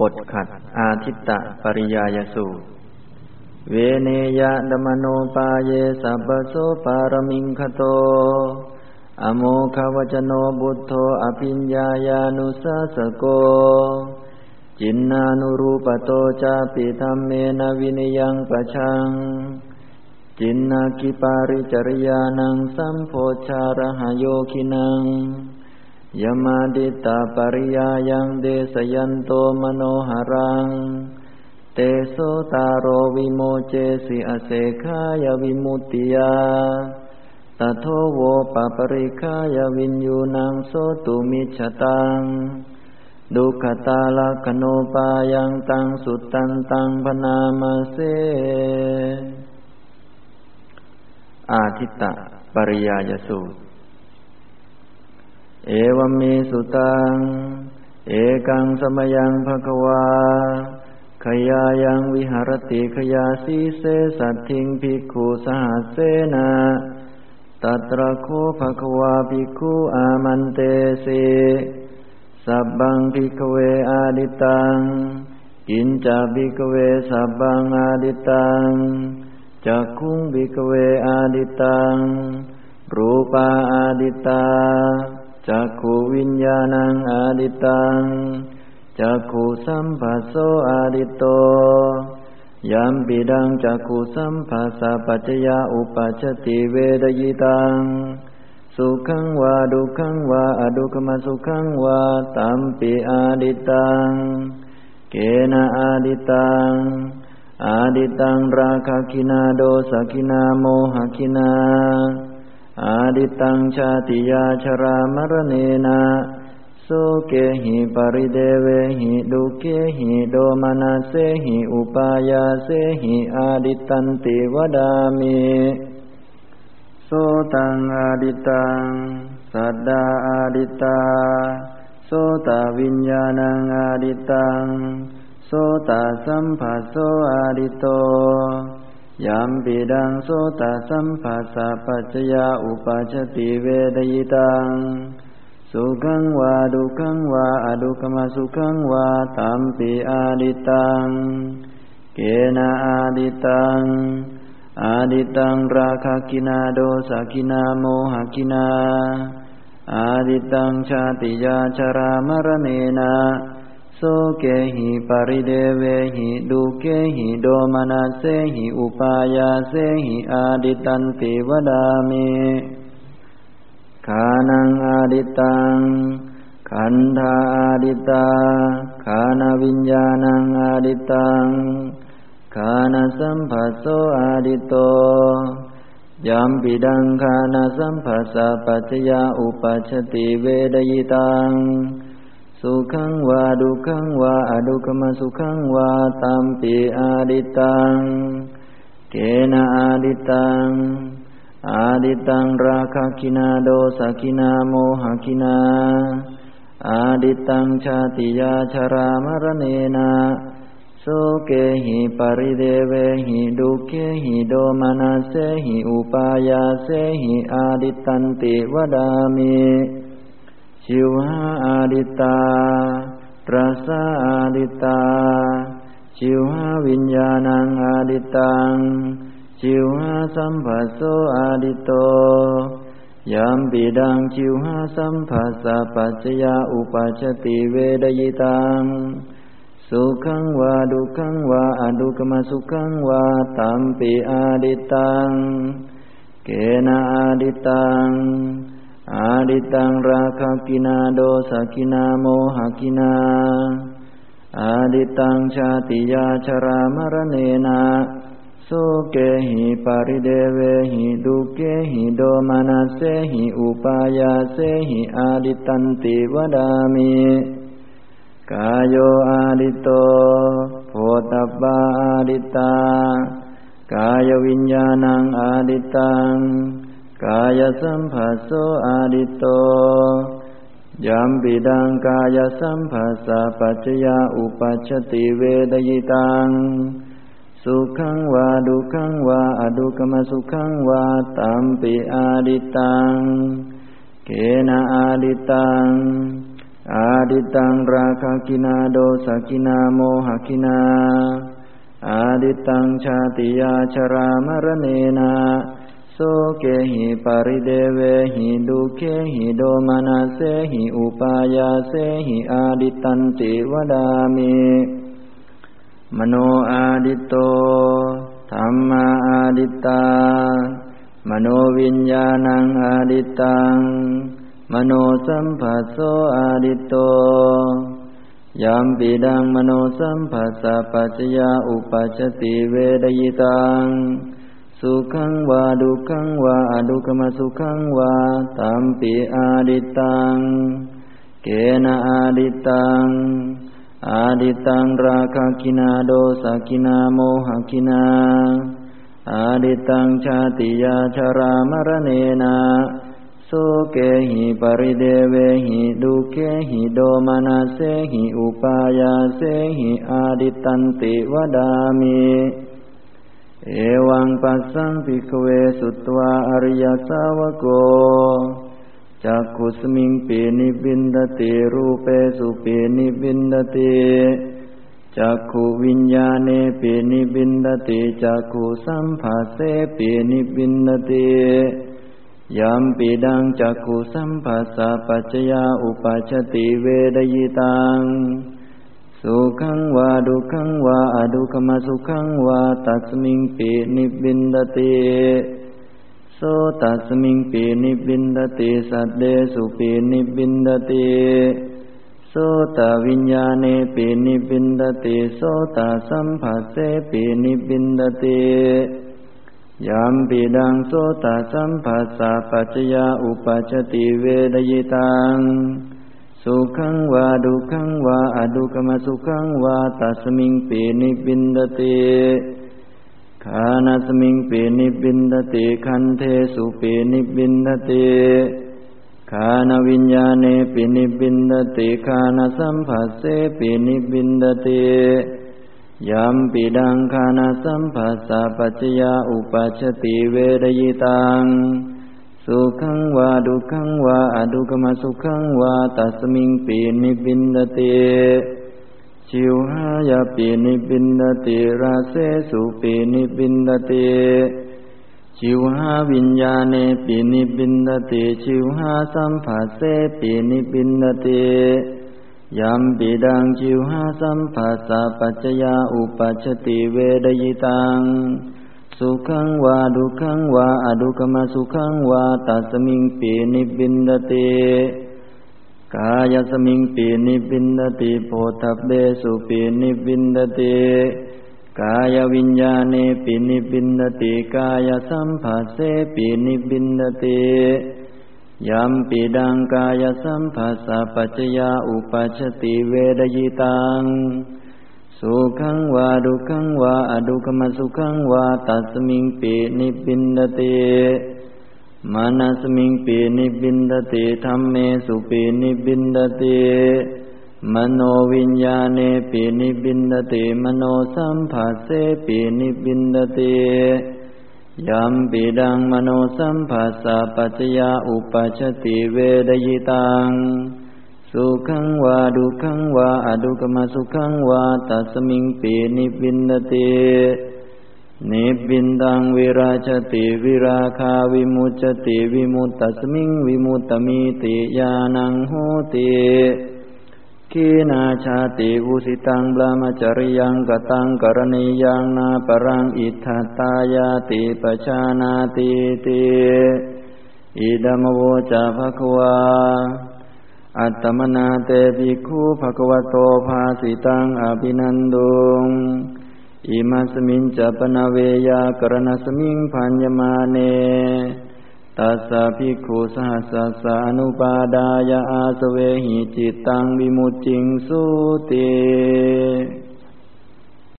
บทขัด อาทิตตปริยายสูตร เวเนยยะทะมะโนปาเยสัพพะโสปาระมิงคะโต อะโมฆะวะจะโน พุทโธ อะภิญญายานุสาสะโก จิณณานุรูปะโตจาปิธัมเมนะ วินะยังปะชัง จิณณาคคิปาริจะริยานังสัมโพชฌาระหะโยคินัง ยมาดิตาปริยายังเดสยันโตมโนหรัง เตโสตารโรวิโมเจสิอเสขายวิมุตติยาตโทโวปปริคายวินยูนังโสตุมิชตัง ดุขตาลคโนปายังตังสุตันตังพนามาเส อาทิตตปริยายสูตร เอวมีสุตัง เอกังสมยังภควา ขยายังวิหารติขยาสีเสสัตทิงภิกขุสหเสนาตัตระโคภควาภิกขุอามันเตสีสับบังภิกเวอาดิตัง กินจาภิกเวสับบังอาดิตังจักคุงภิกเวอาดิตัง รูปาอาดิตา จักขูวิญญาณังอาดิตังจักขูสัมผัสโสอาดิโตยามปิดังจักขูสัมผัสะปัจจยาอุปัชติเวดยิตังสุขังวาดุขังวาอดุขมาสุขังวาตัมปิอาทิตตังเกนะอาทิตตังอาทิตตังราคัคคินาโทสัคคินาโมหัคคินา อาทิตตังชาติยา ชะรามะระเณนะโสเกหิ ปะริเทเวหิ ทุกเขหิโทมะนัสเสหิอุปายาเสหิอาทิตตันติวะทามิโสตังอาดิตังสัตดาอาดิตาโสตวิญญาณังอาดิตังโสตสัมผัสโสอาดิโต ยามปิดังโสตสัมภาสะปัจจยาอุปาชติเวดยิตัง สุขังวาดุขังวาอดุขมาสุขังวาตัมปิอาดิตัง เกนะอาทิตตัง อาทิตตังราคัคคินาโทสัคคินาโมหัคคินา อาทิตตังชาติยา ชะรามะระเณนะ โสเกหิ ปะริเทเวหิ ทุกเขหิโทมะนัสเสหิอุปายาเสหิอาทิตตันติวะทามิ ฆานังอาทิตตัง คันธาอาทิตตา ฆานะวิญญาณังอาทิตตัง ฆานะสัมผัสโสอาทิตโตยัมปิทัง ฆานะสัมผัสสะปัจจะยาอุปปัชชะติเวทะยิตัง สุขังวา ทุกขังวาอะทุกขะมะสุขังวาตัมปิอาทิตตัง เกนะอาทิตตัง อาทิตตังราคัคคินาโทสัคคินาโมหัคคินา อาทิตตังชาติยา ชะรามะระเณนะโสเกหิ ปะริเทเวหิ ทุกเขหิโทมะนัสเสหิอุปายาเสหิอาทิตตันติวะทามิ ชิวหาอาทิตตา ระสาอาทิตตา ชิวหาวิญญาณังอาทิตตัง ชิวหาสัมผัสโสอาทิตโตยัมปิทังชิวหาสัมผัสสะปัจจะยาอุปปัชชะติเวทะยิตัง สุขังวา ทุกขังวาอะทุกขะมะสุขังวาตัมปิอาทิตตัง เกนะอาทิตตัง อาทิตตังราคัคคินาโทสัคคินาโมหัคคินา อาทิตตังชาติยา ชะรามะระเณนะโสเกหิปะริเทเวหิ ทุกเขหิโทมะนัสเสหิอุปายาเสหิอาทิตตันติวะทามิ สัมผัสโสอาทิตโตยัมปิทังกายะสัมผัสสะปัจจะยาอุปปัชชะติเวดยิตังสุขังวาดุขังวาอดุกมสุขังวาตัมปิอาดิตังเกนะอาดิตังอาดิตังราคากินาโดสกินาโมหกินาอาดิตังชาติยาชรามรเนนา සෝකේහි පරිදේවේහි දුකේහි දෝමනසේහි උපායාසේහි ආදිත්තන්ති වදාමි මනෝ ආදිත්තෝ ධම්මා ආදිත්තා මනෝ විඤ්ඤාණං ආදිත්තං මනෝ සම්පස්සෝ ආදිත්තෝ යම් පීඩං මනෝ සම්පස්ස පච්චය උපච්චති වේදිතං สหิอุปายาเสหิอาดิตันติวะดุขังวาดุขังวาอดุขมสุขังวาตัมปีอาดิตัง เกนะอาทิตตัง อาทิตตังราคัคคินาโทสัคคินาโมหัคคินาอาทิตตังชาติยา ชะรามะระเณนะ โสเกหิ ปะริเทเวหิ ทุกเขหิโทมะนัสเสหิอุปายาเสหิอาทิตตันติวะทามิ เอวังปัสสัง ภิกขะเวสุตะวา อะริยะสาวะโกจักขุสมิงปีนิบินดติรูเปสุปีนิบินดติจักขุวิญญาเนปีนิบินดติจักขุสัมภาเสปีนิบินดติยามปีดังจักขุสัมภาสะปัจจยาอุปัชติเวดยิตัง สุขังวาดุขังวาอดุขมาสุขังวาตัสมิงปีนิบินดติโสตัสมิงปีนิบินดติสัตเดสุปีนิบินดติโสตวิญญาเนปีนิบินดติโสตสัมผัสเสปีนิบินดติยามปีดังโสตสัมผัสสะปัจจยาอุปัชติเวดยิตัง สุขังวาดุขังวาอดุขมสุขังวาตัสมิงปีนิบินดติขานาสมิงปีนิบินดติคันเทสุปีนิบินดติขานาวิญญาเนปีนิบินดติขานาสัมผัสเสปีนิบินดติยามปีดังขานาสัมผัสสะปัจจยาอุปัชติเวรยิตัง สุขังวาดุขังวาอดุกมสุขังวาตัสมิงปีนิบินดติชิวหายาปีนิบินดติราเสสุปีนิบินดติชิวหาวิญญาเนปีนิบินดติชิวหาสัมผัสเสปีนิบินดติยัมปีดังชิวหาสัมผัสสะปัจจยาอุปัชติเวดยิตัง สุขังวาดุขังวาอดุขมาสุขังวาตัสมิงปีนิบินดติกายสมิงปีนิบินดติโพธเบสุปีนิบินดติกายวิญญาเนปีนิบินดติกายสัมผัสเสปีนิบินดติยัมปีดังกายสัมผัสสะปัจจยาอุปัชติเวดยิตัง สุขังวาดุขังวาอดุขมสุขังวาตัสมิงปีนิบินดติมานัสมิงปีนิบินดติธรรมเมสุปีนิบินดติมโนวิญญาเนปีนิบินดติมโนสัมผัสเสปีนิบินดติยัมปีดังมโนสัมผัสสะปัจจยาอุปัชติเวดยิตัง สุขังวาดุขังวาอดุกมสุขังวาตัสมิงปีนิบินตินิบินดังวิราชติวิราคาวิมุจติวิมุตตสมิงวิมุตตมิติยานังโหติขีนาชาติอุสิตังบรามจริยังกตังกรณียังนาปรังอิทธตายาติปชานาติติอิดามโวจาภควา อัตมนาเตปิคูภะควโตภาสิตังอภินันดุงอิมาสมิงจัปนาเวยากรณสมิงพันยมาเนตัสสะภิกขุสหัสสะอนุปาดายาอาสเวหิจิตตังวิมุจิงสุติ